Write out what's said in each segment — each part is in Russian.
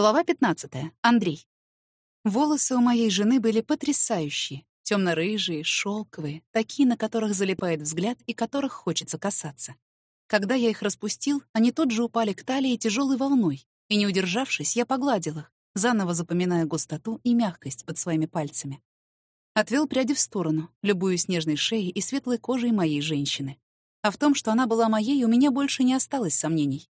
Глава 15. Андрей. Волосы у моей жены были потрясающие. Темно-рыжие, шелковые, такие, на которых залипает взгляд и которых хочется касаться. Когда я их распустил, они тут же упали к талии тяжелой волной, и, не удержавшись, я погладил их, заново запоминая густоту и мягкость под своими пальцами. Отвел пряди в сторону, любую снежной шеей и светлой кожей моей женщины. А в том, что она была моей, у меня больше не осталось сомнений.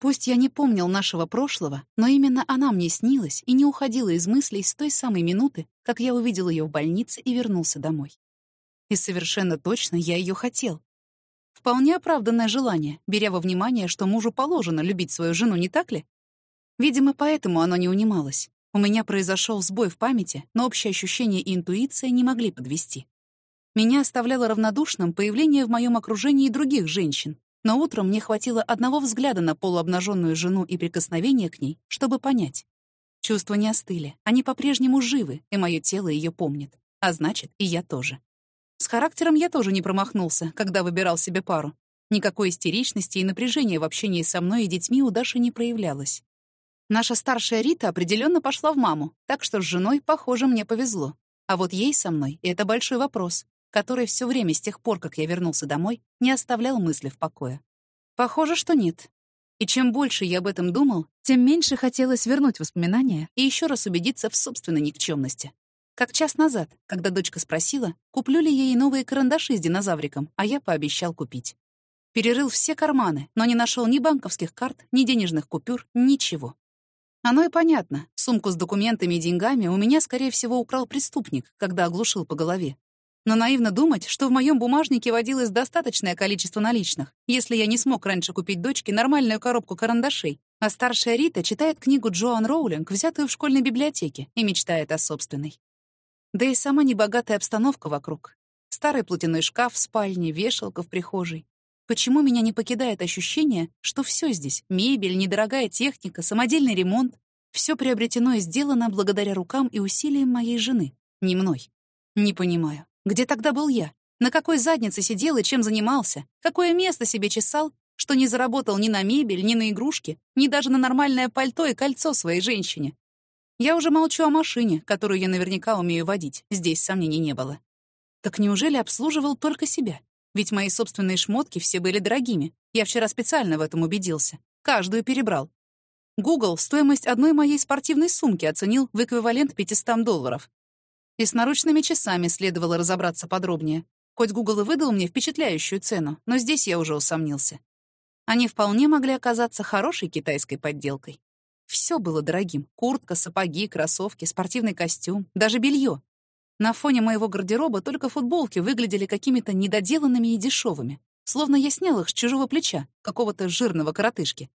Пусть я не помнил нашего прошлого, но именно она мне снилась и не уходила из мыслей с той самой минуты, как я увидел ее в больнице и вернулся домой. И совершенно точно я ее хотел. Вполне оправданное желание, беря во внимание, что мужу положено любить свою жену, не так ли? Видимо, поэтому оно не унималось. У меня произошел сбой в памяти, но общее ощущение и интуиция не могли подвести. Меня оставляло равнодушным появление в моем окружении других женщин, но утром мне хватило одного взгляда на полуобнаженную жену и прикосновения к ней, чтобы понять. Чувства не остыли, они по-прежнему живы, и мое тело ее помнит. А значит, и я тоже. С характером я тоже не промахнулся, когда выбирал себе пару. Никакой истеричности и напряжения в общении со мной и детьми у Даши не проявлялось. Наша старшая Рита определенно пошла в маму, так что с женой, похоже, мне повезло. А вот ей со мной — это большой вопрос который все время с тех пор, как я вернулся домой, не оставлял мысли в покое. Похоже, что нет. И чем больше я об этом думал, тем меньше хотелось вернуть воспоминания и еще раз убедиться в собственной никчемности. Как час назад, когда дочка спросила, куплю ли ей новые карандаши с динозавриком, а я пообещал купить. Перерыл все карманы, но не нашел ни банковских карт, ни денежных купюр, ничего. Оно и понятно. Сумку с документами и деньгами у меня, скорее всего, украл преступник, когда оглушил по голове но наивно думать, что в моем бумажнике водилось достаточное количество наличных, если я не смог раньше купить дочке нормальную коробку карандашей, а старшая Рита читает книгу Джоан Роулинг, взятую в школьной библиотеке, и мечтает о собственной. Да и сама небогатая обстановка вокруг. Старый платяной шкаф в спальне, вешалка в прихожей. Почему меня не покидает ощущение, что все здесь — мебель, недорогая техника, самодельный ремонт — все приобретено и сделано благодаря рукам и усилиям моей жены, не мной? Не понимаю. Где тогда был я? На какой заднице сидел и чем занимался? Какое место себе чесал, что не заработал ни на мебель, ни на игрушки, ни даже на нормальное пальто и кольцо своей женщине? Я уже молчу о машине, которую я наверняка умею водить, здесь сомнений не было. Так неужели обслуживал только себя? Ведь мои собственные шмотки все были дорогими. Я вчера специально в этом убедился. Каждую перебрал. Google стоимость одной моей спортивной сумки оценил в эквивалент 500 долларов. И с наручными часами следовало разобраться подробнее. Хоть Google и выдал мне впечатляющую цену, но здесь я уже усомнился. Они вполне могли оказаться хорошей китайской подделкой. Все было дорогим. Куртка, сапоги, кроссовки, спортивный костюм, даже белье. На фоне моего гардероба только футболки выглядели какими-то недоделанными и дешевыми, словно я снял их с чужого плеча, какого-то жирного коротышки.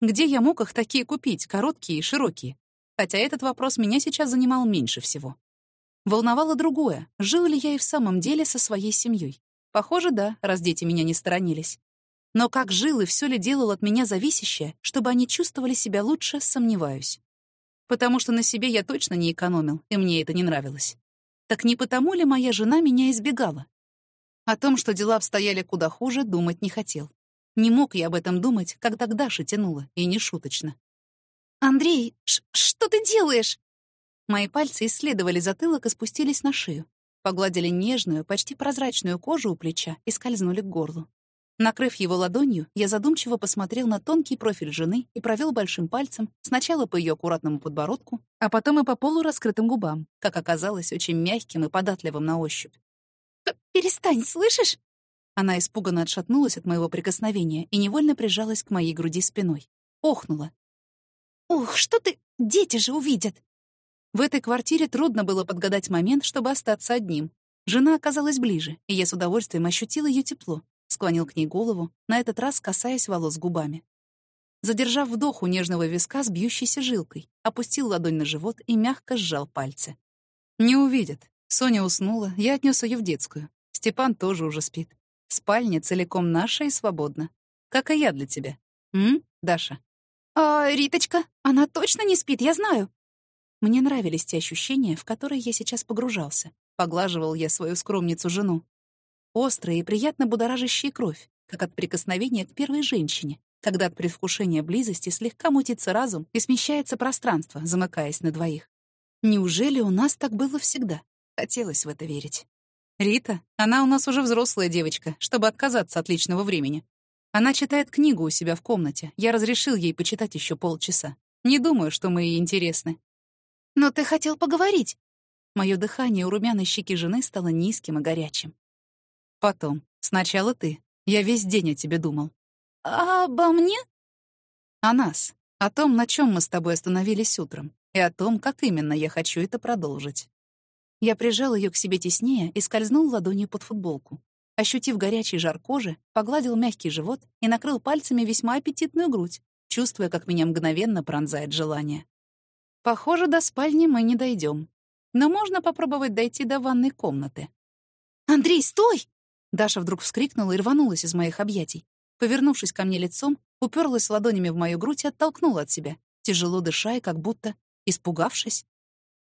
Где я мог их такие купить, короткие и широкие? Хотя этот вопрос меня сейчас занимал меньше всего. Волновало другое. Жил ли я и в самом деле со своей семьей? Похоже, да, раз дети меня не сторонились. Но как жил и все ли делал от меня зависящее, чтобы они чувствовали себя лучше, сомневаюсь. Потому что на себе я точно не экономил, и мне это не нравилось. Так не потому ли моя жена меня избегала? О том, что дела обстояли куда хуже, думать не хотел. Не мог я об этом думать, когда к Даше тянуло, и не шуточно. «Андрей, что ты делаешь?» Мои пальцы исследовали затылок и спустились на шею. Погладили нежную, почти прозрачную кожу у плеча и скользнули к горлу. Накрыв его ладонью, я задумчиво посмотрел на тонкий профиль жены и провел большим пальцем сначала по ее аккуратному подбородку, а потом и по полураскрытым губам, как оказалось, очень мягким и податливым на ощупь. «Перестань, слышишь?» Она испуганно отшатнулась от моего прикосновения и невольно прижалась к моей груди спиной. Охнула. «Ух, что ты... Дети же увидят!» В этой квартире трудно было подгадать момент, чтобы остаться одним. Жена оказалась ближе, и я с удовольствием ощутил ее тепло, склонил к ней голову, на этот раз касаясь волос губами. Задержав вдох у нежного виска с бьющейся жилкой, опустил ладонь на живот и мягко сжал пальцы. «Не увидят. Соня уснула, я отнес ее в детскую. Степан тоже уже спит. Спальня целиком наша и свободна. Как и я для тебя. М, Даша?» «А Риточка? Она точно не спит, я знаю. Мне нравились те ощущения, в которые я сейчас погружался. Поглаживал я свою скромницу-жену. Острые и приятно будоражащие кровь, как от прикосновения к первой женщине, когда от предвкушения близости слегка мутится разум и смещается пространство, замыкаясь на двоих. Неужели у нас так было всегда? Хотелось в это верить. Рита, она у нас уже взрослая девочка, чтобы отказаться от личного времени. Она читает книгу у себя в комнате. Я разрешил ей почитать еще полчаса. Не думаю, что мы ей интересны. Но ты хотел поговорить. Мое дыхание у румяной щеки жены стало низким и горячим. Потом. Сначала ты. Я весь день о тебе думал. А обо мне? О нас. О том, на чем мы с тобой остановились утром. И о том, как именно я хочу это продолжить. Я прижал ее к себе теснее и скользнул ладонью под футболку. Ощутив горячий жар кожи, погладил мягкий живот и накрыл пальцами весьма аппетитную грудь, чувствуя, как меня мгновенно пронзает желание. Похоже, до спальни мы не дойдем. Но можно попробовать дойти до ванной комнаты. «Андрей, стой!» Даша вдруг вскрикнула и рванулась из моих объятий. Повернувшись ко мне лицом, уперлась ладонями в мою грудь и оттолкнула от себя, тяжело дыша и как будто испугавшись.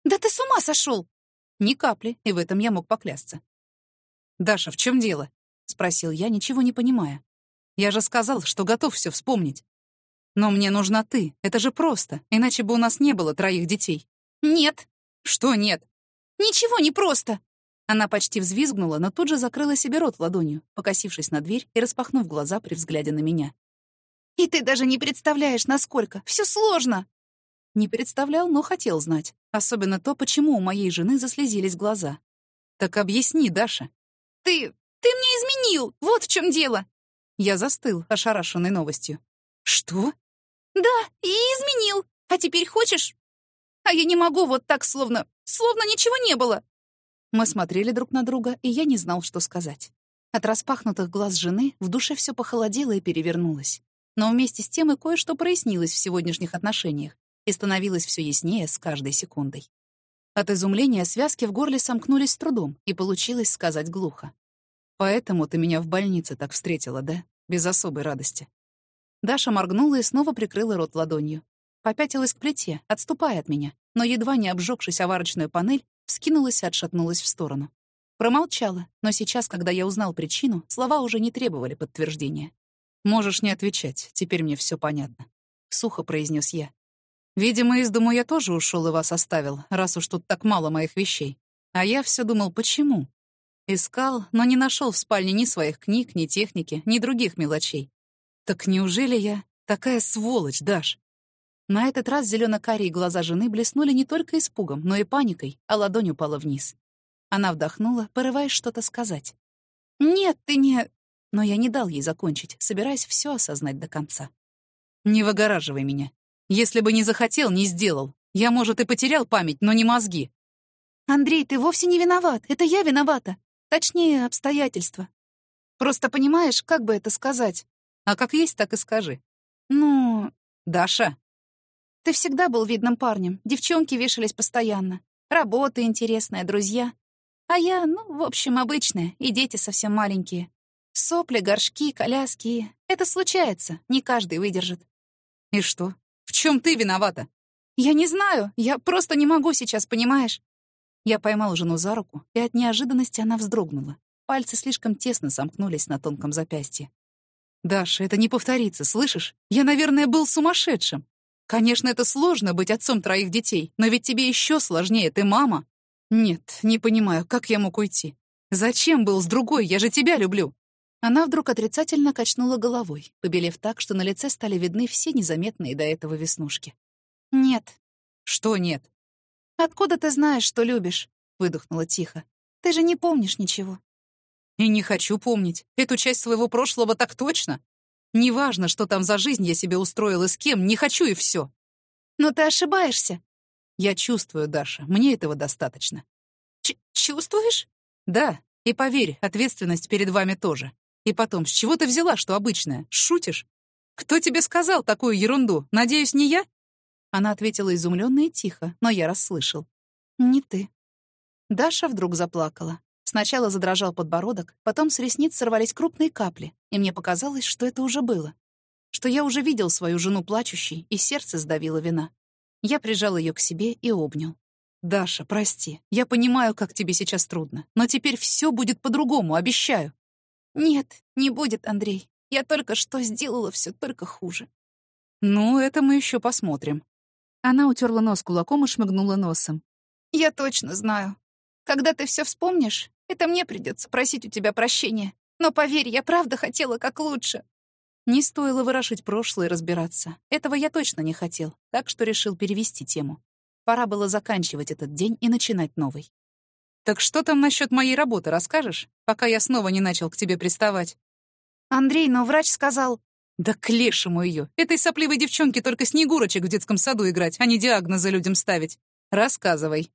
«Да ты с ума сошел! Ни капли, и в этом я мог поклясться. «Даша, в чем дело?» — спросил я, ничего не понимая. «Я же сказал, что готов все вспомнить. Но мне нужна ты, это же просто, иначе бы у нас не было троих детей». «Нет». «Что нет?» «Ничего не просто». Она почти взвизгнула, но тут же закрыла себе рот ладонью, покосившись на дверь и распахнув глаза при взгляде на меня. «И ты даже не представляешь, насколько. Все сложно!» Не представлял, но хотел знать. Особенно то, почему у моей жены заслезились глаза. «Так объясни, Даша». «Ты... ты мне изменил! Вот в чем дело!» Я застыл, ошарашенный новостью. «Что?» «Да, и изменил. А теперь хочешь? А я не могу вот так, словно... словно ничего не было!» Мы смотрели друг на друга, и я не знал, что сказать. От распахнутых глаз жены в душе все похолодело и перевернулось. Но вместе с тем и кое-что прояснилось в сегодняшних отношениях, и становилось все яснее с каждой секундой. От изумления связки в горле сомкнулись с трудом, и получилось сказать глухо. «Поэтому ты меня в больнице так встретила, да? Без особой радости». Даша моргнула и снова прикрыла рот ладонью. Попятилась к плите, отступая от меня, но, едва не обжегшись оварочную панель, вскинулась и отшатнулась в сторону. Промолчала, но сейчас, когда я узнал причину, слова уже не требовали подтверждения. «Можешь не отвечать, теперь мне все понятно», — сухо произнес я. Видимо, из дому я тоже ушел и вас оставил, раз уж тут так мало моих вещей. А я все думал, почему? Искал, но не нашел в спальне ни своих книг, ни техники, ни других мелочей. Так неужели я такая сволочь, Даш? На этот раз зелено-карие глаза жены блеснули не только испугом, но и паникой, а ладонь упала вниз. Она вдохнула, порываясь что-то сказать. «Нет, ты не...» Но я не дал ей закончить, собираясь все осознать до конца. «Не выгораживай меня. Если бы не захотел, не сделал. Я, может, и потерял память, но не мозги. Андрей, ты вовсе не виноват. Это я виновата. Точнее, обстоятельства. Просто понимаешь, как бы это сказать? А как есть, так и скажи. Ну, Даша. Ты всегда был видным парнем. Девчонки вешались постоянно. Работа интересная, друзья. А я, ну, в общем, обычная, и дети совсем маленькие. Сопли, горшки, коляски. Это случается, не каждый выдержит. И что? В чем ты виновата? Я не знаю, я просто не могу сейчас, понимаешь? Я поймал жену за руку, и от неожиданности она вздрогнула. Пальцы слишком тесно сомкнулись на тонком запястье. «Даша, это не повторится, слышишь? Я, наверное, был сумасшедшим. Конечно, это сложно быть отцом троих детей, но ведь тебе еще сложнее, ты мама. Нет, не понимаю, как я мог уйти? Зачем был с другой? Я же тебя люблю. Она вдруг отрицательно качнула головой, побелев так, что на лице стали видны все незаметные до этого веснушки. «Нет». «Что нет?» «Откуда ты знаешь, что любишь?» — выдохнула тихо. «Ты же не помнишь ничего». «И не хочу помнить. Эту часть своего прошлого так точно. Неважно, что там за жизнь я себе устроила с кем, не хочу и все. «Но ты ошибаешься». «Я чувствую, Даша, мне этого достаточно». Ч «Чувствуешь?» «Да, и поверь, ответственность перед вами тоже. И потом, с чего ты взяла, что обычное? Шутишь? Кто тебе сказал такую ерунду? Надеюсь, не я?» Она ответила изумленно и тихо, но я расслышал. «Не ты». Даша вдруг заплакала. Сначала задрожал подбородок, потом с ресниц сорвались крупные капли, и мне показалось, что это уже было. Что я уже видел свою жену плачущей, и сердце сдавило вина. Я прижал ее к себе и обнял. «Даша, прости. Я понимаю, как тебе сейчас трудно. Но теперь все будет по-другому, обещаю. «Нет, не будет, Андрей. Я только что сделала все только хуже. Ну, это мы еще посмотрим. Она утерла нос кулаком и шмыгнула носом. Я точно знаю. Когда ты все вспомнишь, это мне придется просить у тебя прощения. Но поверь, я правда хотела как лучше. Не стоило выражить прошлое и разбираться. Этого я точно не хотел, так что решил перевести тему. Пора было заканчивать этот день и начинать новый. «Так что там насчет моей работы расскажешь, пока я снова не начал к тебе приставать?» «Андрей, но врач сказал...» «Да к лешему ее! Этой сопливой девчонке только снегурочек в детском саду играть, а не диагнозы людям ставить. Рассказывай».